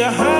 your heart.